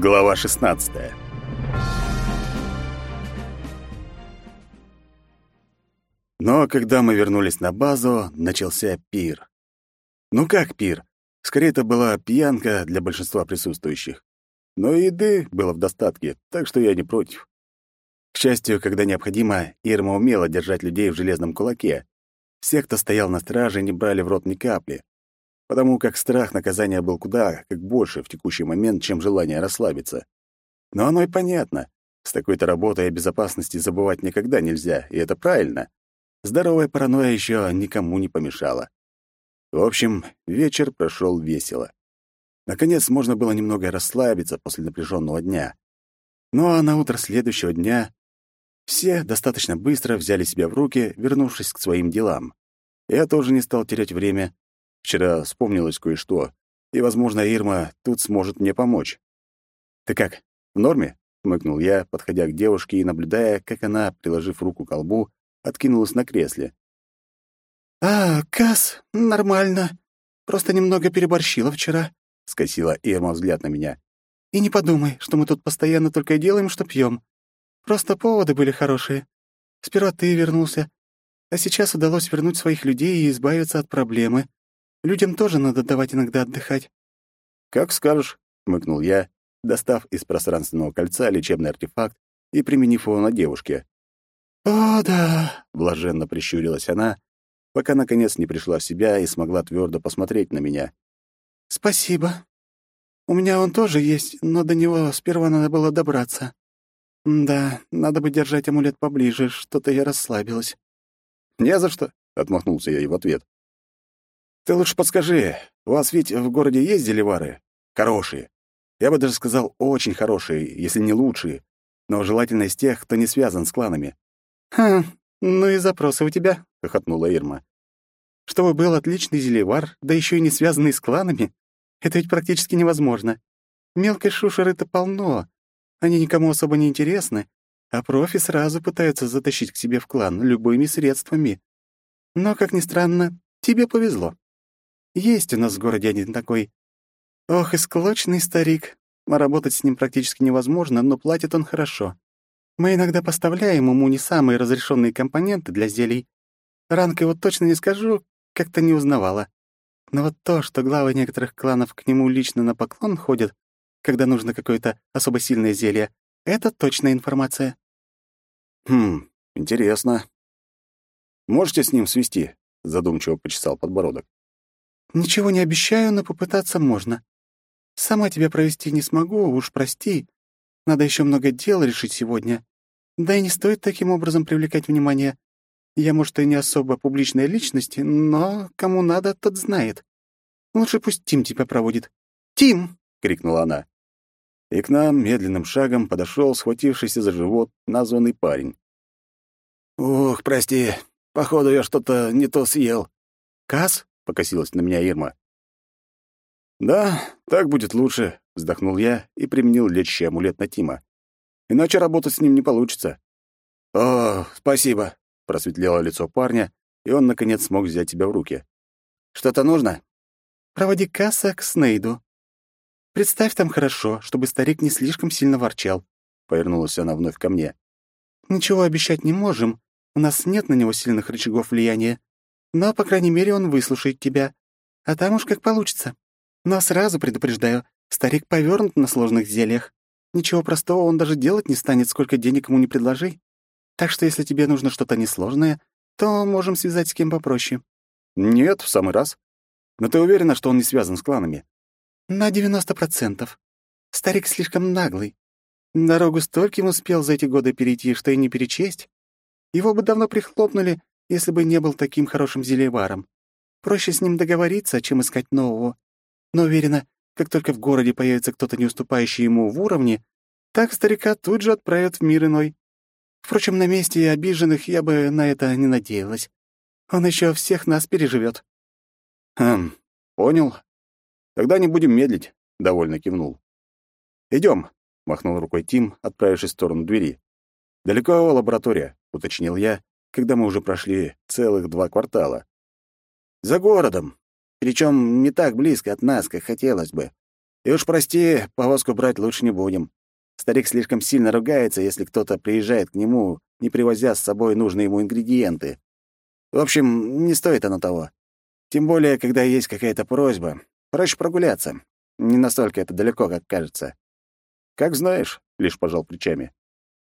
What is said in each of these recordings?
Глава 16. Но когда мы вернулись на базу, начался пир. Ну как пир? Скорее, это была пьянка для большинства присутствующих. Но еды было в достатке, так что я не против. К счастью, когда необходимо, Ирма умела держать людей в железном кулаке. Все, кто стоял на страже, не брали в рот ни капли потому как страх наказания был куда как больше в текущий момент, чем желание расслабиться. Но оно и понятно. С такой-то работой о безопасности забывать никогда нельзя, и это правильно. Здоровая паранойя еще никому не помешала. В общем, вечер прошел весело. Наконец, можно было немного расслабиться после напряженного дня. Ну а на утро следующего дня все достаточно быстро взяли себя в руки, вернувшись к своим делам. Я тоже не стал терять время Вчера вспомнилось кое-что, и, возможно, Ирма тут сможет мне помочь. «Ты как, в норме?» — хмыкнул я, подходя к девушке и наблюдая, как она, приложив руку к колбу, откинулась на кресле. «А, Кас, нормально. Просто немного переборщила вчера», — скосила Ирма взгляд на меня. «И не подумай, что мы тут постоянно только и делаем, что пьем. Просто поводы были хорошие. Сперва ты вернулся, а сейчас удалось вернуть своих людей и избавиться от проблемы. Людям тоже надо давать иногда отдыхать». «Как скажешь», — хмыкнул я, достав из пространственного кольца лечебный артефакт и применив его на девушке. «О, да», — блаженно прищурилась она, пока наконец не пришла в себя и смогла твердо посмотреть на меня. «Спасибо. У меня он тоже есть, но до него сперва надо было добраться. Да, надо бы держать амулет поближе, что-то я расслабилась». «Не за что», — отмахнулся я ей в ответ. Ты лучше подскажи, у вас ведь в городе есть зелевары? Хорошие. Я бы даже сказал, очень хорошие, если не лучшие. Но желательно из тех, кто не связан с кланами. «Хм, ну и запросы у тебя», — хохотнула Ирма. «Чтобы был отличный зелевар, да еще и не связанный с кланами, это ведь практически невозможно. Мелкой шушеры-то полно, они никому особо не интересны, а профи сразу пытаются затащить к себе в клан любыми средствами. Но, как ни странно, тебе повезло. Есть у нас в городе один такой. Ох, и склочный старик. Работать с ним практически невозможно, но платит он хорошо. Мы иногда поставляем ему не самые разрешенные компоненты для зелий. Ранг его точно не скажу, как-то не узнавала. Но вот то, что главы некоторых кланов к нему лично на поклон ходят, когда нужно какое-то особо сильное зелье, это точная информация. Хм, интересно. Можете с ним свести? Задумчиво почесал подбородок. Ничего не обещаю, но попытаться можно. Сама тебя провести не смогу, уж прости. Надо еще много дел решить сегодня. Да и не стоит таким образом привлекать внимание. Я, может, и не особо публичная личность, но кому надо, тот знает. Лучше пусть Тим тебя проводит. «Тим!» — крикнула она. И к нам медленным шагом подошел схватившийся за живот названный парень. «Ух, прости, походу я что-то не то съел». «Кас?» Покосилась на меня Ирма. «Да, так будет лучше», — вздохнул я и применил лечащий амулет на Тима. «Иначе работать с ним не получится». «О, спасибо», — просветлело лицо парня, и он, наконец, смог взять себя в руки. «Что-то нужно?» «Проводи Касса к Снейду. Представь там хорошо, чтобы старик не слишком сильно ворчал», — повернулась она вновь ко мне. «Ничего обещать не можем, у нас нет на него сильных рычагов влияния, но, по крайней мере, он выслушает тебя. А там уж как получится. Но сразу предупреждаю, старик повернут на сложных зельях. Ничего простого он даже делать не станет, сколько денег ему не предложи. Так что если тебе нужно что-то несложное, то можем связать с кем попроще». «Нет, в самый раз. Но ты уверена, что он не связан с кланами?» «На девяносто процентов. Старик слишком наглый. Дорогу стольким успел за эти годы перейти, что и не перечесть. Его бы давно прихлопнули, если бы не был таким хорошим зельеваром. Проще с ним договориться, чем искать нового. Но уверена, как только в городе появится кто-то, не уступающий ему в уровне, так старика тут же отправят в мир иной. Впрочем, на месте обиженных я бы на это не надеялась. Он еще всех нас переживет. «Хм, понял. Тогда не будем медлить», — довольно кивнул. Идем, махнул рукой Тим, отправившись в сторону двери. «Далеко лаборатория», — уточнил я, когда мы уже прошли целых два квартала. «За городом. Причем не так близко от нас, как хотелось бы. И уж прости, повозку брать лучше не будем. Старик слишком сильно ругается, если кто-то приезжает к нему, не привозя с собой нужные ему ингредиенты. В общем, не стоит оно того. Тем более, когда есть какая-то просьба. Проще прогуляться. Не настолько это далеко, как кажется. Как знаешь, лишь пожал плечами.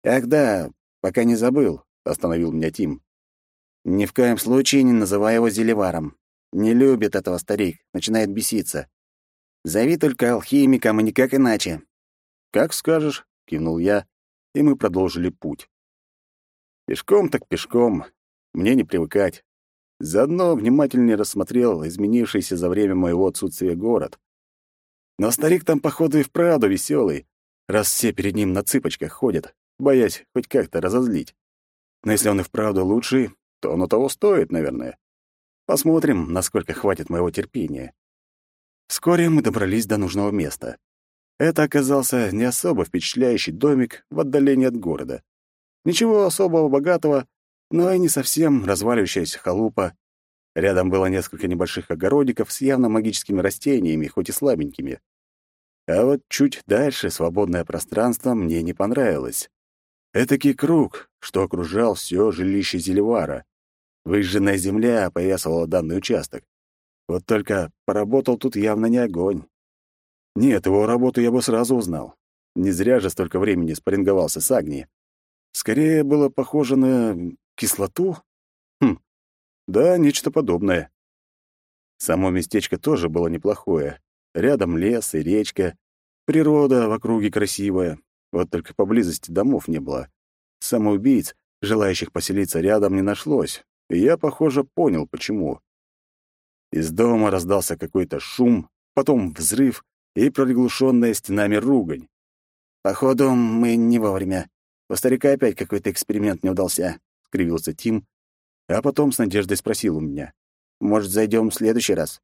Ах да, пока не забыл, остановил меня Тим. Ни в коем случае не называй его зелеваром. Не любит этого старик, начинает беситься. Зови только алхимиком, и никак иначе. Как скажешь, кивнул я, и мы продолжили путь. Пешком так пешком, мне не привыкать. Заодно внимательнее рассмотрел изменившийся за время моего отсутствия город. Но старик там, походу, и вправду веселый, раз все перед ним на цыпочках ходят, боясь хоть как-то разозлить. Но если он и вправду лучший, то оно того стоит, наверное. Посмотрим, насколько хватит моего терпения. Вскоре мы добрались до нужного места. Это оказался не особо впечатляющий домик в отдалении от города. Ничего особого богатого, но и не совсем разваливающаяся халупа. Рядом было несколько небольших огородиков с явно магическими растениями, хоть и слабенькими. А вот чуть дальше свободное пространство мне не понравилось. Этакий круг, что окружал все жилище Зелевара. Выжженная земля опоясывала данный участок. Вот только поработал тут явно не огонь. Нет, его работу я бы сразу узнал. Не зря же столько времени спарринговался с Агнией. Скорее было похоже на кислоту? Хм, да, нечто подобное. Само местечко тоже было неплохое. Рядом лес и речка, природа в округе красивая. Вот только поблизости домов не было. Самоубийц, желающих поселиться рядом, не нашлось. И я, похоже, понял, почему. Из дома раздался какой-то шум, потом взрыв и приглушенная стенами ругань. «Походу, мы не вовремя. У старика опять какой-то эксперимент не удался», — скривился Тим, а потом с надеждой спросил у меня. «Может, зайдем в следующий раз?»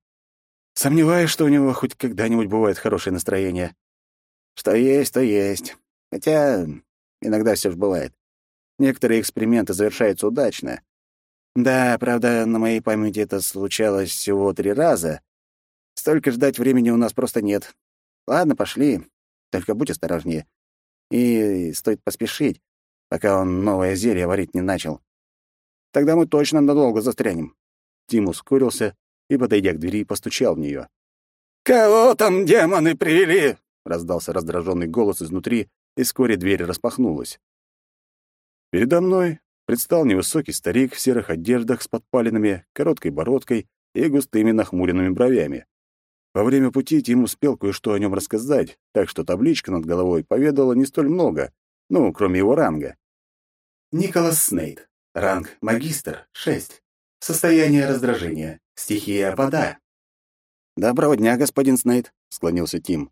Сомневаюсь, что у него хоть когда-нибудь бывает хорошее настроение. Что есть, то есть. Хотя иногда все же бывает. Некоторые эксперименты завершаются удачно. Да, правда, на моей памяти это случалось всего три раза. Столько ждать времени у нас просто нет. Ладно, пошли. Только будь осторожнее. И стоит поспешить, пока он новое зелье варить не начал. Тогда мы точно надолго застрянем. Тим ускорился и, подойдя к двери, постучал в нее. «Кого там демоны привели?» — раздался раздраженный голос изнутри, и вскоре дверь распахнулась. Передо мной предстал невысокий старик в серых одеждах с подпалинами, короткой бородкой и густыми нахмуренными бровями. Во время пути Тим успел кое-что о нем рассказать, так что табличка над головой поведала не столь много, ну, кроме его ранга. Николас Снейд. Ранг магистр 6. Состояние раздражения. Стихия вода. «Доброго дня, господин Снейд», — склонился Тим.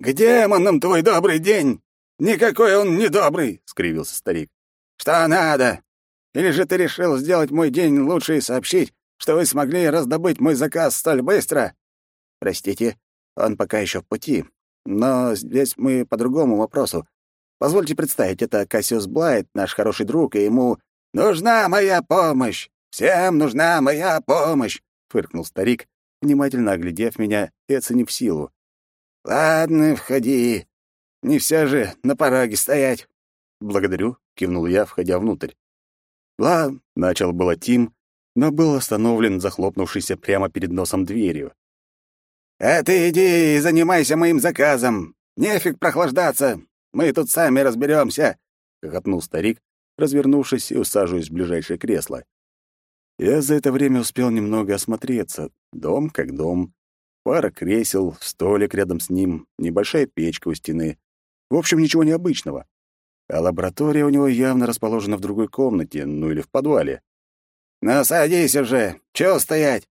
«К демонам твой добрый день! Никакой он не добрый!» — скривился старик. «Что надо? Или же ты решил сделать мой день лучше и сообщить, что вы смогли раздобыть мой заказ столь быстро?» Простите, он пока еще в пути. Но здесь мы по другому вопросу. Позвольте представить, это Кассиус Блайт, наш хороший друг, и ему... «Нужна моя помощь! Всем нужна моя помощь!» — фыркнул старик, внимательно оглядев меня и оценив силу. «Ладно, входи. Не все же на пороге стоять». «Благодарю», — кивнул я, входя внутрь. «Ладно», — начал было Тим, но был остановлен захлопнувшийся прямо перед носом дверью. «А ты иди и занимайся моим заказом. Нефиг прохлаждаться. Мы тут сами разберемся», — хохотнул старик, развернувшись и усаживаясь в ближайшее кресло. Я за это время успел немного осмотреться. Дом как дом. Пара кресел, столик рядом с ним, небольшая печка у стены. В общем, ничего необычного. А лаборатория у него явно расположена в другой комнате, ну или в подвале. «Ну, садись уже! Чего стоять?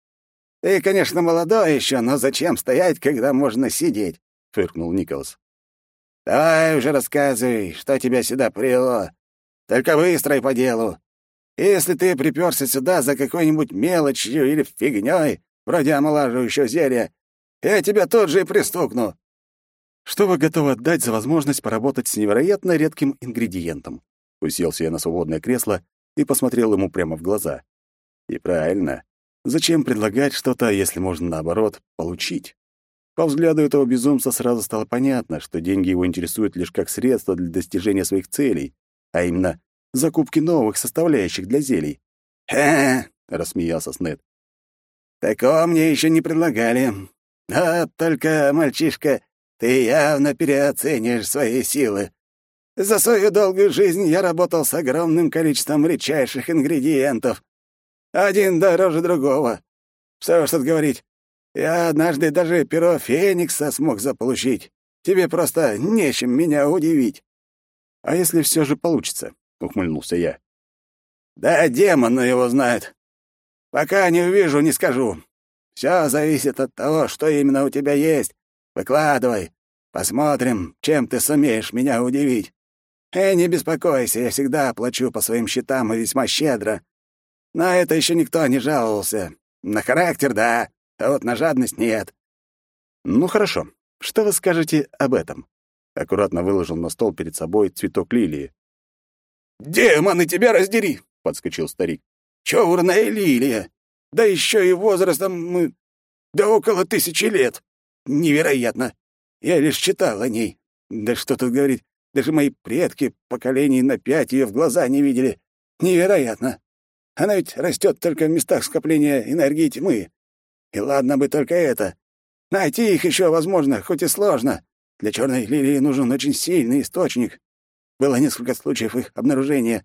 «Ты, конечно, молодой еще, но зачем стоять, когда можно сидеть?» — фыркнул Николас. «Давай уже рассказывай, что тебя сюда привело. Только быстро и по делу. Если ты приперся сюда за какой-нибудь мелочью или фигней, вроде омолаживающего зелья, я тебя тут же и пристукну». «Что вы готовы отдать за возможность поработать с невероятно редким ингредиентом?» Уселся я на свободное кресло и посмотрел ему прямо в глаза. «И правильно. Зачем предлагать что-то, если можно, наоборот, получить? По взгляду этого безумца сразу стало понятно, что деньги его интересуют лишь как средство для достижения своих целей, а именно закупки новых составляющих для зелий. «Ха!» — рассмеялся Снет. «Такого мне еще не предлагали. А только, мальчишка, ты явно переоцениваешь свои силы. За свою долгую жизнь я работал с огромным количеством редчайших ингредиентов. Один дороже другого. Что ж тут говорить, я однажды даже перо Феникса смог заполучить. Тебе просто нечем меня удивить. А если все же получится? ухмыльнулся я. Да демон его знает. Пока не увижу, не скажу. Все зависит от того, что именно у тебя есть. Выкладывай. Посмотрим, чем ты сумеешь меня удивить. И не беспокойся, я всегда плачу по своим счетам и весьма щедро. На это еще никто не жаловался. На характер — да, а вот на жадность нет. Ну хорошо. Что вы скажете об этом? Аккуратно выложил на стол перед собой цветок лилии. «Демоны, тебя раздери!» — подскочил старик. «Чёрная лилия! Да еще и возрастом мы... Да около тысячи лет! Невероятно! Я лишь читал о ней. Да что тут говорить, даже мои предки поколений на пять ее в глаза не видели. Невероятно! Она ведь растет только в местах скопления энергии тьмы. И ладно бы только это. Найти их еще возможно, хоть и сложно. Для черной лилии нужен очень сильный источник. Было несколько случаев их обнаружения.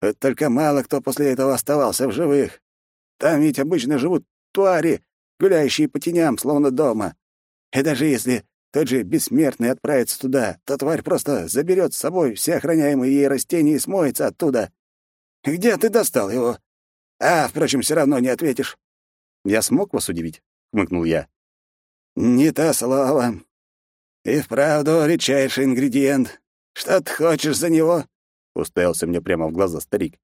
Вот только мало кто после этого оставался в живых. Там ведь обычно живут твари, гуляющие по теням, словно дома. И даже если тот же бессмертный отправится туда, то тварь просто заберет с собой все охраняемые ей растения и смоется оттуда. Где ты достал его? А, впрочем, все равно не ответишь. Я смог вас удивить? хмыкнул я. Не то слово. И вправду редчайший ингредиент. Что ты хочешь за него? уставился мне прямо в глаза старик.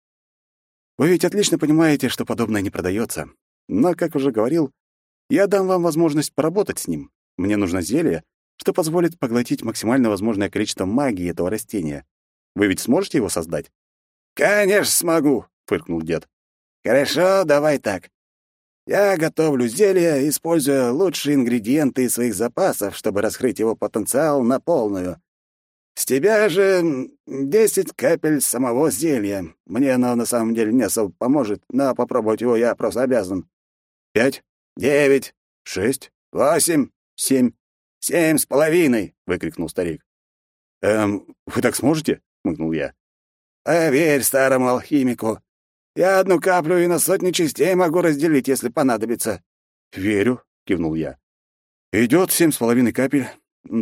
Вы ведь отлично понимаете, что подобное не продается. Но, как уже говорил, я дам вам возможность поработать с ним. Мне нужно зелье, что позволит поглотить максимально возможное количество магии этого растения. Вы ведь сможете его создать? «Конечно смогу», — фыркнул дед. «Хорошо, давай так. Я готовлю зелье, используя лучшие ингредиенты из своих запасов, чтобы раскрыть его потенциал на полную. С тебя же десять капель самого зелья. Мне оно на самом деле не особо поможет, но попробовать его я просто обязан. Пять, девять, шесть, восемь, семь. «Семь с половиной!» — выкрикнул старик. «Эм, вы так сможете?» — мыкнул я. «Поверь старому алхимику. Я одну каплю и на сотни частей могу разделить, если понадобится». «Верю», — кивнул я. «Идет семь с половиной капель.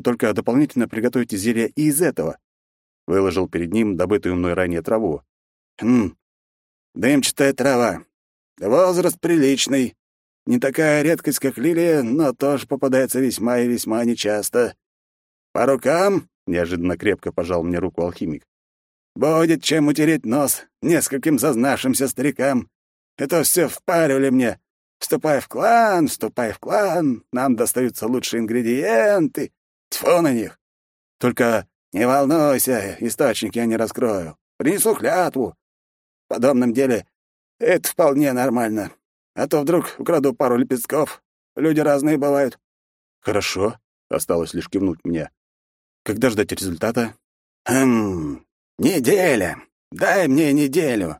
Только дополнительно приготовьте зелье и из этого». Выложил перед ним добытую мной ранее траву. «Хм, дымчатая трава. Возраст приличный. Не такая редкость, как лилия, но тоже попадается весьма и весьма нечасто. По рукам, — неожиданно крепко пожал мне руку алхимик, — будет чем утереть нос нескольким зазнавшимся старикам. Это все впаривали мне. Вступай в клан, вступай в клан, нам достаются лучшие ингредиенты. Тьфу на них. Только не волнуйся, источники я не раскрою. Принесу клятву. В подобном деле это вполне нормально. А то вдруг украду пару лепестков. Люди разные бывают». «Хорошо», — осталось лишь кивнуть мне. «Когда ждать результата?» «Хм, неделя. Дай мне неделю.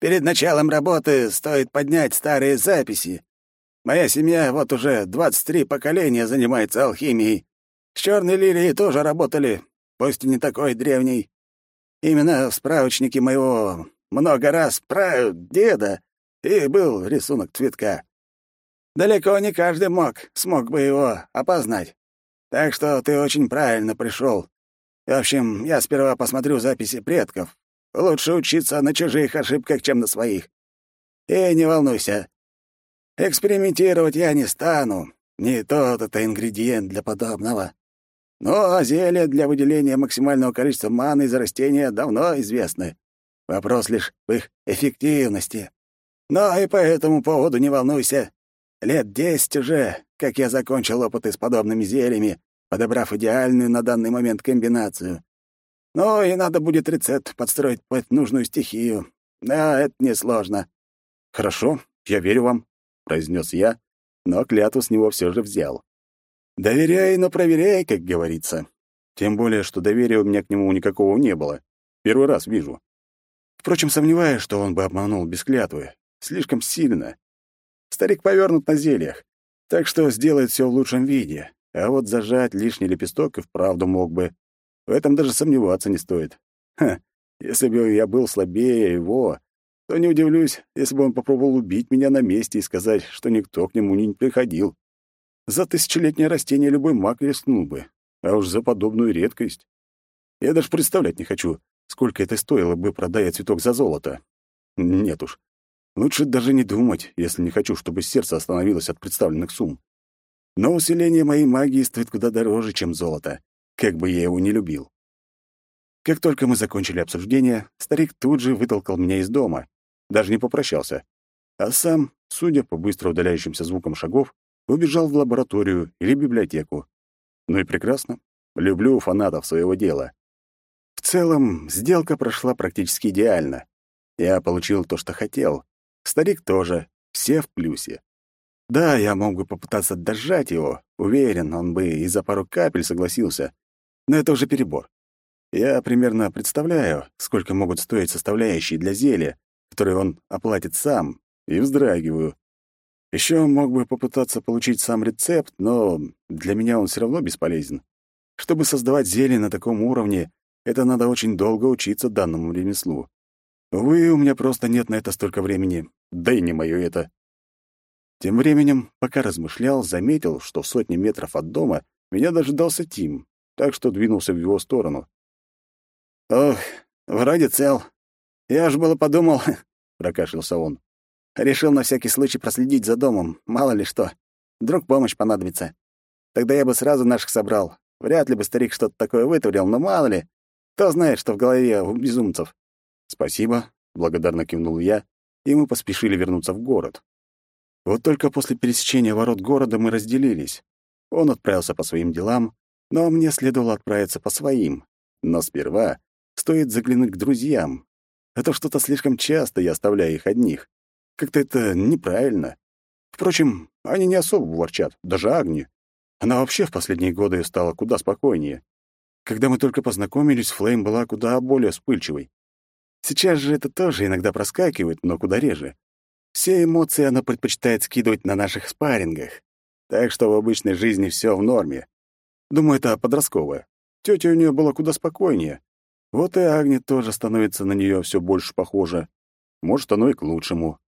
Перед началом работы стоит поднять старые записи. Моя семья вот уже 23 поколения занимается алхимией. С черной лилией тоже работали, пусть и не такой древней. Именно в справочнике моего много раз про деда и был рисунок цветка. Далеко не каждый мог, смог бы его опознать. Так что ты очень правильно пришел. В общем, я сперва посмотрю записи предков. Лучше учиться на чужих ошибках, чем на своих. И не волнуйся. Экспериментировать я не стану. Не тот это ингредиент для подобного. Но зелья для выделения максимального количества маны из растения давно известны. Вопрос лишь в их эффективности. Но и по этому поводу не волнуйся. Лет десять уже, как я закончил опыты с подобными зельями, подобрав идеальную на данный момент комбинацию. Ну и надо будет рецепт подстроить под нужную стихию. Да, это несложно. «Хорошо, я верю вам», — произнес я, но клятву с него все же взял. Доверяй, но проверяй, как говорится. Тем более, что доверия у меня к нему никакого не было. Первый раз вижу. Впрочем, сомневаюсь, что он бы обманул без клятвы. Слишком сильно. Старик повернут на зельях, так что сделает все в лучшем виде. А вот зажать лишний лепесток и вправду мог бы. В этом даже сомневаться не стоит. Ха, если бы я был слабее его, то не удивлюсь, если бы он попробовал убить меня на месте и сказать, что никто к нему не приходил. За тысячелетнее растение любой маг рискнул бы, а уж за подобную редкость. Я даже представлять не хочу, сколько это стоило бы, продая цветок за золото. Нет уж. Лучше даже не думать, если не хочу, чтобы сердце остановилось от представленных сумм. Но усиление моей магии стоит куда дороже, чем золото, как бы я его не любил. Как только мы закончили обсуждение, старик тут же вытолкал меня из дома, даже не попрощался, а сам, судя по быстро удаляющимся звукам шагов, убежал в лабораторию или библиотеку. Ну и прекрасно. Люблю фанатов своего дела. В целом, сделка прошла практически идеально. Я получил то, что хотел. Старик тоже. Все в плюсе. Да, я мог бы попытаться дожать его. Уверен, он бы и за пару капель согласился. Но это уже перебор. Я примерно представляю, сколько могут стоить составляющие для зелья, которые он оплатит сам, и вздрагиваю. Еще мог бы попытаться получить сам рецепт, но для меня он все равно бесполезен. Чтобы создавать зелье на таком уровне, это надо очень долго учиться данному ремеслу. Увы, у меня просто нет на это столько времени, да и не моё это. Тем временем, пока размышлял, заметил, что в сотни метров от дома меня дожидался Тим, так что двинулся в его сторону. «Ох, вроде цел. Я уж было подумал...» — прокашлялся он. «Решил на всякий случай проследить за домом, мало ли что. Вдруг помощь понадобится. Тогда я бы сразу наших собрал. Вряд ли бы старик что-то такое вытворил, но мало ли. Кто знает, что в голове у безумцев». «Спасибо», — благодарно кивнул я, и мы поспешили вернуться в город. Вот только после пересечения ворот города мы разделились. Он отправился по своим делам, но мне следовало отправиться по своим. Но сперва стоит заглянуть к друзьям. А то что-то слишком часто я оставляю их одних. Как-то это неправильно. Впрочем, они не особо ворчат, даже Агни. Она вообще в последние годы стала куда спокойнее. Когда мы только познакомились, Флейм была куда более вспыльчивой. Сейчас же это тоже иногда проскакивает, но куда реже. Все эмоции она предпочитает скидывать на наших спаррингах. Так что в обычной жизни все в норме. Думаю, это подростковое. Тетя у нее была куда спокойнее. Вот и Агни тоже становится на нее все больше похожа. Может, оно и к лучшему.